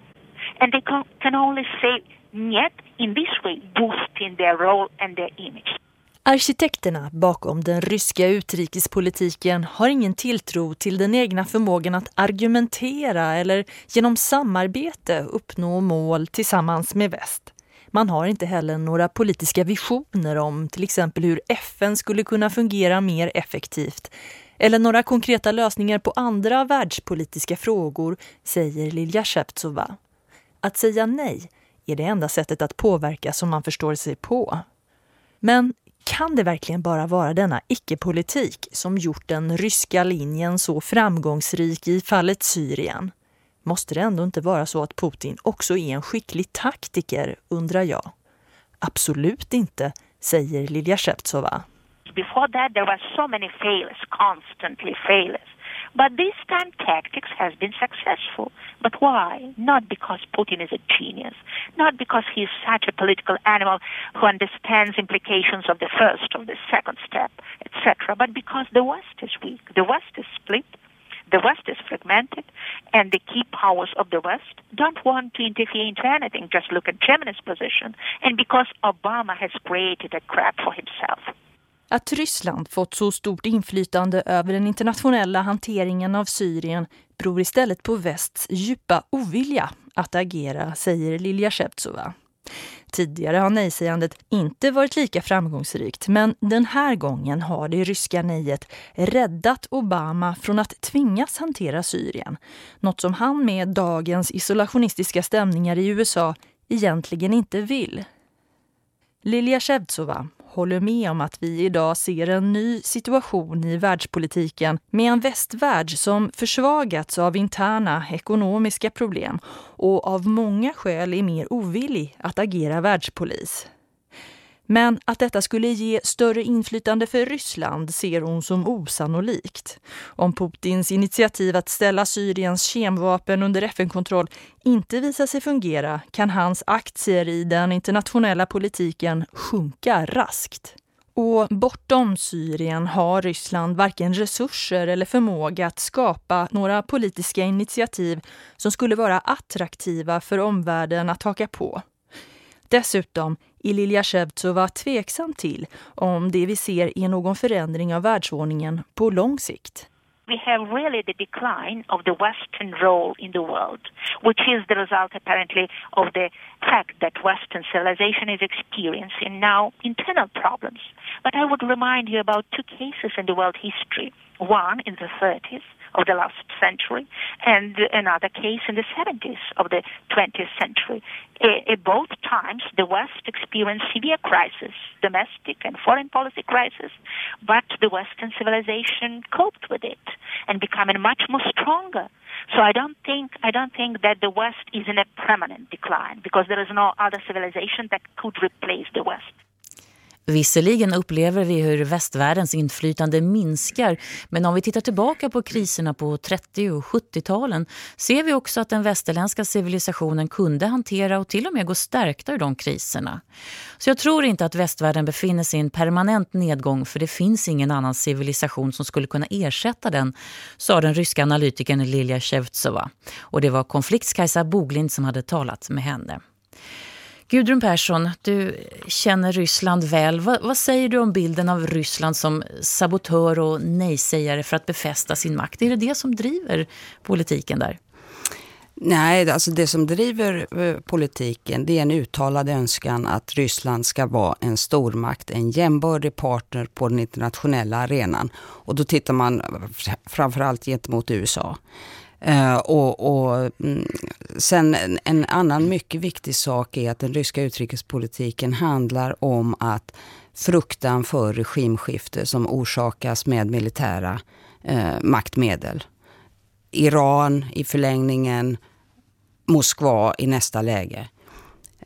and they can only say yet in this way boosting their role and their image. Arkitekterna bakom den ryska utrikespolitiken har ingen tilltro till den egna förmågan att argumentera eller genom samarbete uppnå mål tillsammans med väst. Man har inte heller några politiska visioner om till exempel hur FN skulle kunna fungera mer effektivt eller några konkreta lösningar på andra världspolitiska frågor, säger Lilja Shevtsova. Att säga nej är det enda sättet att påverka som man förstår sig på. Men kan det verkligen bara vara denna icke-politik som gjort den ryska linjen så framgångsrik i fallet Syrien? Måste det ändå inte vara så att Putin också är en skicklig taktiker, undrar jag. Absolut inte, säger Lilja Shevtsova. Before that, there were so many failures, constantly failures. But this time, tactics has been successful. But why? Not because Putin is a genius, not because he's such a political animal who understands implications of the first, of the second step, etc., but because the West is weak. The West is split. The West is fragmented, and the key powers of the West don't want to interfere into anything. Just look at Germany's position. And because Obama has created a crap for himself. Att Ryssland fått så stort inflytande över den internationella hanteringen av Syrien beror istället på västs djupa ovilja att agera, säger Lilja Shevtsova. Tidigare har nejsägandet inte varit lika framgångsrikt men den här gången har det ryska nejet räddat Obama från att tvingas hantera Syrien. Något som han med dagens isolationistiska stämningar i USA egentligen inte vill. Lilja Shevtsova håller med om att vi idag ser en ny situation i världspolitiken med en västvärld som försvagats av interna ekonomiska problem och av många skäl är mer ovillig att agera världspolis. Men att detta skulle ge större inflytande för Ryssland ser hon som osannolikt. Om Putins initiativ att ställa Syriens kemvapen under FN-kontroll inte visar sig fungera kan hans aktier i den internationella politiken sjunka raskt. Och bortom Syrien har Ryssland varken resurser eller förmåga att skapa några politiska initiativ som skulle vara attraktiva för omvärlden att haka på. Dessutom är Shevtsova tveksam till om det vi ser är någon förändring av världsordningen på lång sikt. we have really the decline of the Western role in the world, which is the result apparently of the fact that Western civilization is experiencing now internal problems. But I would remind you about two cases in the world history. One in the 30s, of the last century, and another case in the 70s of the 20th century. At both times, the West experienced severe crisis, domestic and foreign policy crisis, but the Western civilization coped with it and becoming much more stronger. So I don't think I don't think that the West is in a permanent decline because there is no other civilization that could replace the West. Visserligen upplever vi hur västvärldens inflytande minskar men om vi tittar tillbaka på kriserna på 30- och 70-talen ser vi också att den västerländska civilisationen kunde hantera och till och med gå stärkta ur de kriserna. Så jag tror inte att västvärlden befinner sig i en permanent nedgång för det finns ingen annan civilisation som skulle kunna ersätta den, sa den ryska analytikern Lilja Shevtsova. Och det var konfliktskajsa Boglind som hade talat med henne. Gudrun Persson, du känner Ryssland väl. Vad, vad, säger du om bilden av Ryssland som sabotör och nejsägare för att befästa sin makt? Är det det som driver politiken där? Nej, alltså det som driver eh, politiken det är en uttalad önskan att Ryssland ska vara en stormakt, en jämbördig partner på den internationella arenan. Och då tittar man framförallt gentemot USA. Uh, och, och mm, sen en, en, annan mycket viktig sak är att den ryska utrikespolitiken handlar om att fruktan för regimskifte som orsakas med militära uh, maktmedel. Iran i förlängningen, Moskva i nästa läge.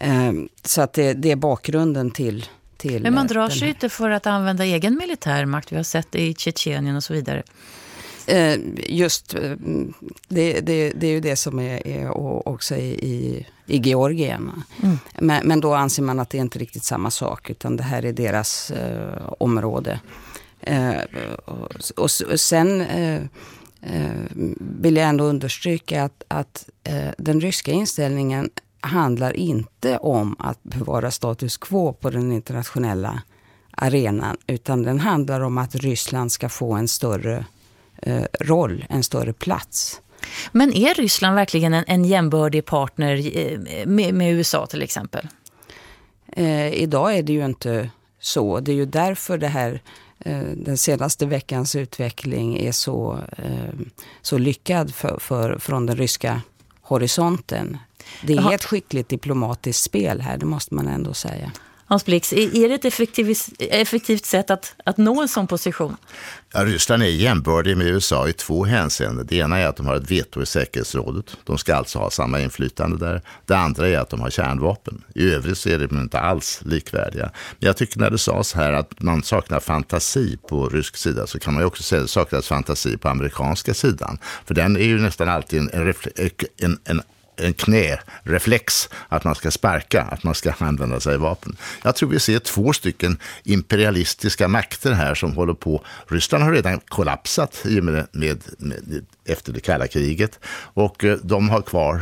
Uh, så att det, det, är bakgrunden till, till Men man drar sig inte för att använda egen militärmakt. Vi har sett det i Tjetjenien och så vidare. Eh, just eh, det, det, det, är ju det som är, är också i, i Georgien. Mm. Men, men, då anser man att det är inte riktigt samma sak utan det här är deras eh, område. Eh, och, och, sen eh, vill jag ändå understryka att, att den ryska inställningen handlar inte om att bevara status quo på den internationella arenan utan den handlar om att Ryssland ska få en större roll, en större plats. Men är Ryssland verkligen en, en jämbördig partner eh, med, med USA till exempel? Eh, idag är det ju inte så. Det är ju därför det här eh, den senaste veckans utveckling är så, eh, så lyckad för, för, från den ryska horisonten. Det är Aha. ett skickligt diplomatiskt spel här, det måste man ändå säga. Hans Blix, är det ett effektivt, effektivt sätt att, att nå en sån position? Ja, Ryssland är jämbördig med USA i två hänseenden. Det ena är att de har ett veto i säkerhetsrådet. De ska alltså ha samma inflytande där. Det andra är att de har kärnvapen. I övrigt så är de inte alls likvärdiga. Men jag tycker när det sades här att man saknar fantasi på rysk sida så kan man ju också säga att det saknas fantasi på amerikanska sidan. För den är ju nästan alltid en, en, en en en knäreflex att man ska sparka, att man ska använda sig av vapen. Jag tror vi ser två stycken imperialistiska makter här som håller på. Ryssland har redan kollapsat i med, med, med, efter det kalla kriget och eh, de har kvar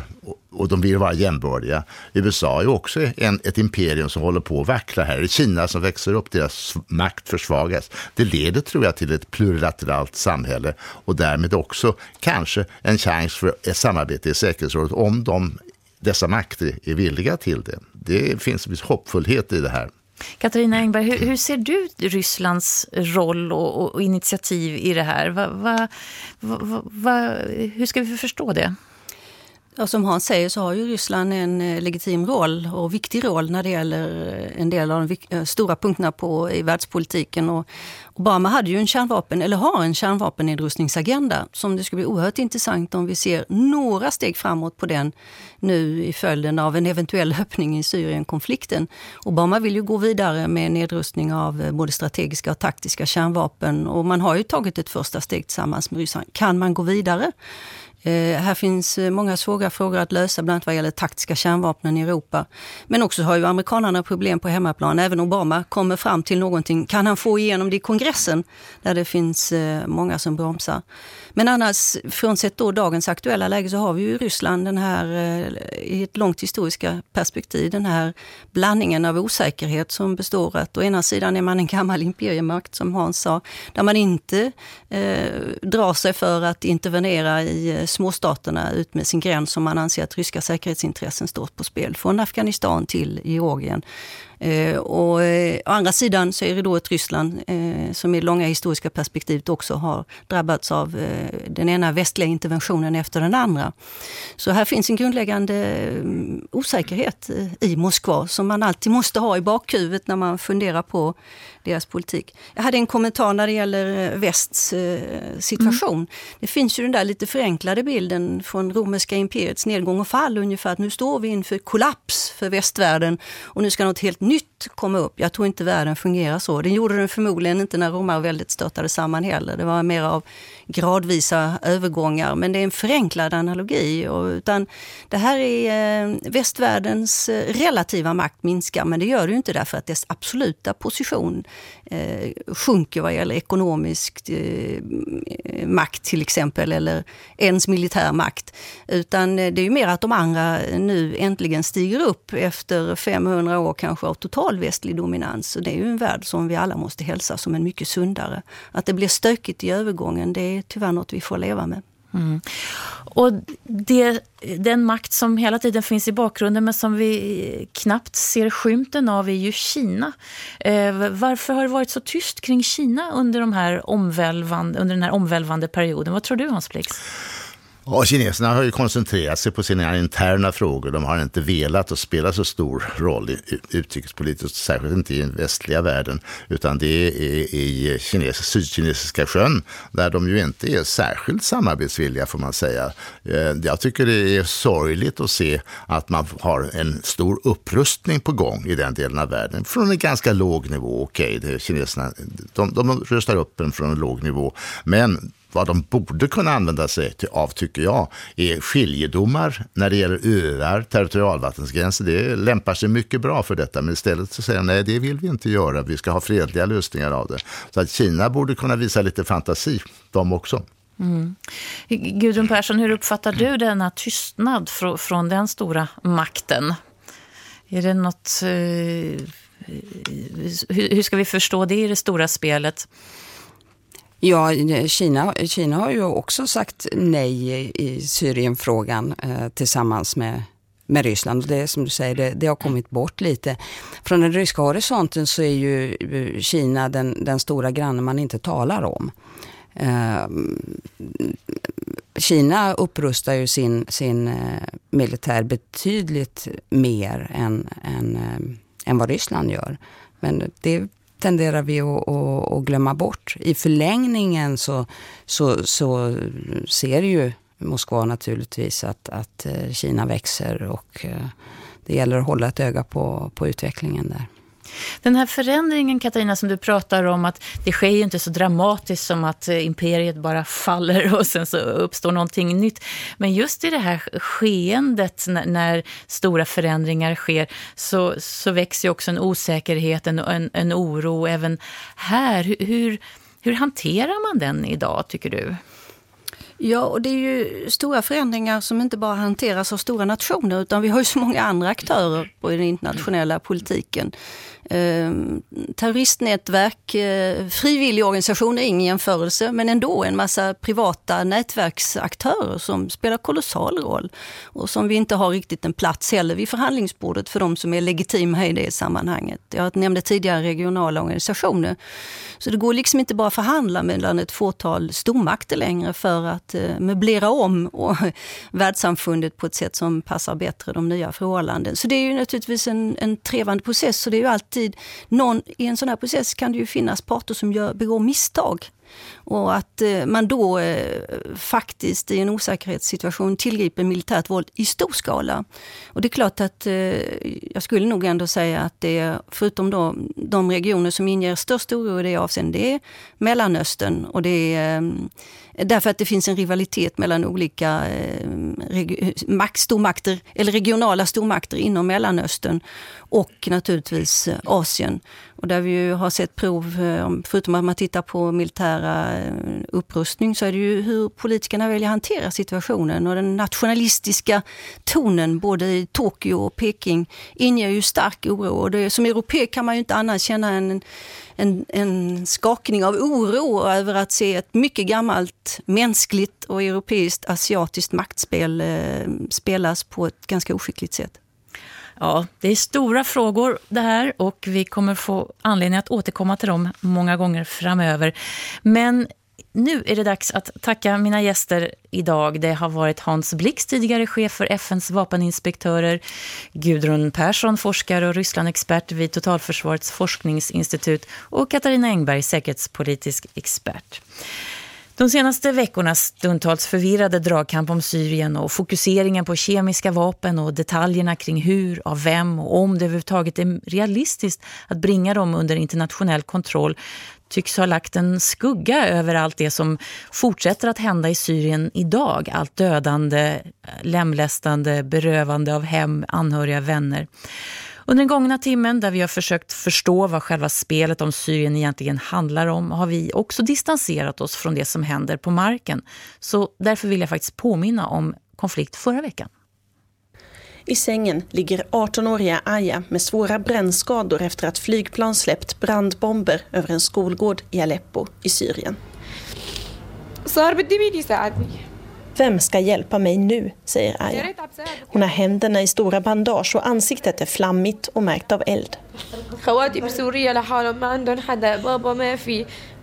och de vill vara jämbördiga. USA är också en, ett imperium som håller på att vackla här. Det är Kina som växer upp, deras makt försvagas. Det leder tror jag till ett plurilateralt samhälle och därmed också kanske en chans för ett samarbete i säkerhetsrådet om de, dessa makter är villiga till det. Det finns en viss hoppfullhet i det här. Katarina Engberg, hur, hur, ser du Rysslands roll och, och initiativ i det här? Va, va, va, hur ska vi förstå det? Ja, som Hans säger så har ju Ryssland en eh, legitim roll och viktig roll när det gäller eh, en del av de eh, stora punkterna på, i världspolitiken. Och Obama hade ju en kärnvapen, eller har en kärnvapennedrustningsagenda som det skulle bli oerhört intressant om vi ser några steg framåt på den nu i följden av en eventuell öppning i Syrienkonflikten. Obama vill ju gå vidare med nedrustning av både strategiska och taktiska kärnvapen och man har ju tagit ett första steg tillsammans med Ryssland. Kan man gå vidare? Eh, här finns eh, många svåra frågor att lösa, bland annat vad gäller taktiska kärnvapnen i Europa. Men också har ju amerikanerna problem på hemmaplan. Även Obama kommer fram till någonting. Kan han få igenom det i kongressen, där det finns eh, många som bromsar? Men annars, frånsett då dagens aktuella läge, så har vi ju i Ryssland den här, eh, i ett långt historiska perspektiv, den här blandningen av osäkerhet som består att å ena sidan är man en gammal imperiemakt, som Hans sa, där man inte eh, drar sig för att intervenera i eh, småstaterna ut med sin gräns om man anser att ryska säkerhetsintressen står på spel. Från Afghanistan till Georgien. Eh, och eh, å andra sidan så är det då ett Ryssland eh, som i långa historiska perspektivet också har drabbats av eh, den ena västliga interventionen efter den andra. Så här finns en grundläggande mm, osäkerhet i Moskva som man alltid måste ha i bakhuvudet när man funderar på deras politik. Jag hade en kommentar när det gäller eh, västs eh, situation. Mm. Det finns ju den där lite förenklade bilden från romerska imperiets nedgång och fall ungefär att nu står vi inför kollaps för västvärlden och nu ska något helt nytt nytt komma upp. Jag tror inte världen fungerar så. Det gjorde den förmodligen inte när romarväldet störtade samman heller. Det var mer av gradvisa övergångar, men det är en förenklad analogi. Och, utan det här är eh, västvärldens eh, relativa makt minskar, men det gör det ju inte därför att dess absoluta position eh, sjunker vad gäller ekonomisk eh, eh, makt till exempel, eller ens militär makt. Utan eh, det är ju mer att de andra nu äntligen stiger upp efter 500 år kanske av total västlig dominans. Och det är ju en värld som vi alla måste hälsa som en mycket sundare. Att det blir stökigt i övergången, det är tyvärr något vi får leva med. Mm. Och det, den makt som hela tiden finns i bakgrunden men som vi knappt ser skymten av är ju Kina. Eh, varför har det varit så tyst kring Kina under, de här omvälvande, under den här omvälvande perioden? Vad tror du Hans Blix? Ja, kineserna har ju koncentrerat sig på sina interna frågor. De har inte velat att spela så stor roll i, utrikespolitiskt, särskilt inte i den västliga världen, utan det är i kines, sydkinesiska sjön, där de ju inte är särskilt samarbetsvilliga får man säga. Eh, jag tycker det är sorgligt att se att man har en stor upprustning på gång i den delen av världen, från en ganska låg nivå. Okej, okay, kineserna, de, de rustar upp den från en låg nivå, men vad de borde kunna använda sig av, tycker jag, är skiljedomar när det gäller öar, territorialvattensgränser. Det lämpar sig mycket bra för detta, men istället så säger de nej, det vill vi inte göra. Vi ska ha fredliga lösningar av det. Så att Kina borde kunna visa lite fantasi, de också. Mm. Gudrun Persson, hur uppfattar du denna tystnad från den stora makten? Är det något... Eh, hur ska vi förstå det i det stora spelet? Ja, Kina, Kina har ju också sagt nej i Syrienfrågan eh, tillsammans med, med Ryssland. Det som du säger, det, det, har kommit bort lite. Från den ryska horisonten så är ju eh, Kina den, den stora grannen man inte talar om. Eh, Kina upprustar ju sin, sin eh, militär betydligt mer än, än, eh, än vad Ryssland gör. Men det tenderar vi att, att, att, glömma bort. I förlängningen så, så, så ser ju Moskva naturligtvis att, att eh, Kina växer och eh, det gäller att hålla ett öga på, på utvecklingen där. Den här förändringen Katarina som du pratar om att det sker ju inte så dramatiskt som att eh, imperiet bara faller och sen så uppstår någonting nytt. Men just i det här skeendet när, när stora förändringar sker så, så växer också en osäkerhet, en, en, en oro även här. Hur, hur hanterar man den idag tycker du? Ja, och det är ju stora förändringar som inte bara hanteras av stora nationer utan vi har ju så många andra aktörer på den internationella politiken. Eh, terroristnätverk, eh, frivilligorganisationer, ingen jämförelse, men ändå en massa privata nätverksaktörer som spelar kolossal roll och som vi inte har riktigt en plats heller vid förhandlingsbordet för de som är legitima i det sammanhanget. Jag nämnde tidigare regionala organisationer. Så det går liksom inte bara att förhandla mellan ett fåtal stormakter längre för att eh, möblera om och världssamfundet på ett sätt som passar bättre de nya förhållanden. Så det är ju naturligtvis en, en trevande process. och det är ju alltid alltid någon, i en sån här process kan det ju finnas parter som gör, begår misstag. Och att eh, man då eh, faktiskt i en osäkerhetssituation tillgriper militärt våld i stor skala. Och det är klart att eh, jag skulle nog ändå säga att det är, förutom då, de regioner som inger störst oro i det avseendet, det är Mellanöstern och det är eh, Eh, därför att det finns en rivalitet mellan olika eh, stormakter, eller regionala stormakter inom Mellanöstern och naturligtvis eh, Asien. Och där vi har sett prov, eh, förutom att man tittar på militära upprustning, så är det ju hur politikerna väljer att hantera situationen. Och den nationalistiska tonen både i Tokyo och Peking inger ju stark oro. Och det, som europé kan man ju inte annars känna en en, en skakning av oro över att se ett mycket gammalt mänskligt och europeiskt asiatiskt maktspel eh, spelas på ett ganska oskickligt sätt. Ja, det är stora frågor det här och vi kommer få anledning att återkomma till dem många gånger framöver. Men nu är det dags att tacka mina gäster idag. Det har varit Hans Blix, tidigare chef för FNs vapeninspektörer, Gudrun Persson, forskare och Rysslandexpert vid Totalförsvarets forskningsinstitut och Katarina Engberg, säkerhetspolitisk expert. De senaste veckornas stundtals förvirrade dragkamp om Syrien och fokuseringen på kemiska vapen och detaljerna kring hur, av vem och om det överhuvudtaget är realistiskt att bringa dem under internationell kontroll tycks ha lagt en skugga över allt det som fortsätter att hända i Syrien idag. Allt dödande, lemlästande, berövande av hem, anhöriga, vänner. Under den gångna timmen där vi har försökt förstå vad själva spelet om Syrien egentligen handlar om har vi också distanserat oss från det som händer på marken. Så därför vill jag faktiskt påminna om konflikt förra veckan. I sängen ligger 18-åriga Aya med svåra brännskador efter att flygplan släppt brandbomber över en skolgård i Aleppo i Syrien. Vem ska hjälpa mig nu, säger Aya. Hon har händerna i stora bandage och ansiktet är flammigt och märkt av eld.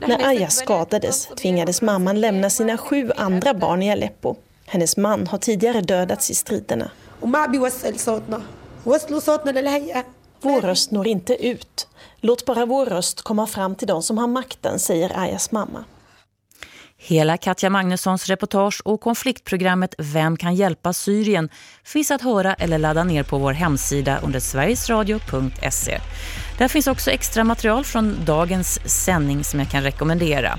När Aya skadades tvingades mamman lämna sina sju andra barn i Aleppo. Hennes man har tidigare dödats i striderna. Vår röst når inte ut. Låt bara vår röst komma fram till de som har makten, säger Ayas mamma. Hela Katja Magnussons reportage och konfliktprogrammet Vem kan hjälpa Syrien finns att höra eller ladda ner på vår hemsida under sverigesradio.se. Där finns också extra material från dagens sändning som jag kan rekommendera.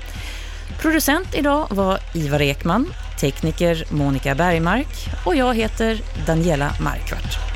Producent idag var Ivar Ekman, tekniker Monica Bergmark och jag heter Daniela Markvart.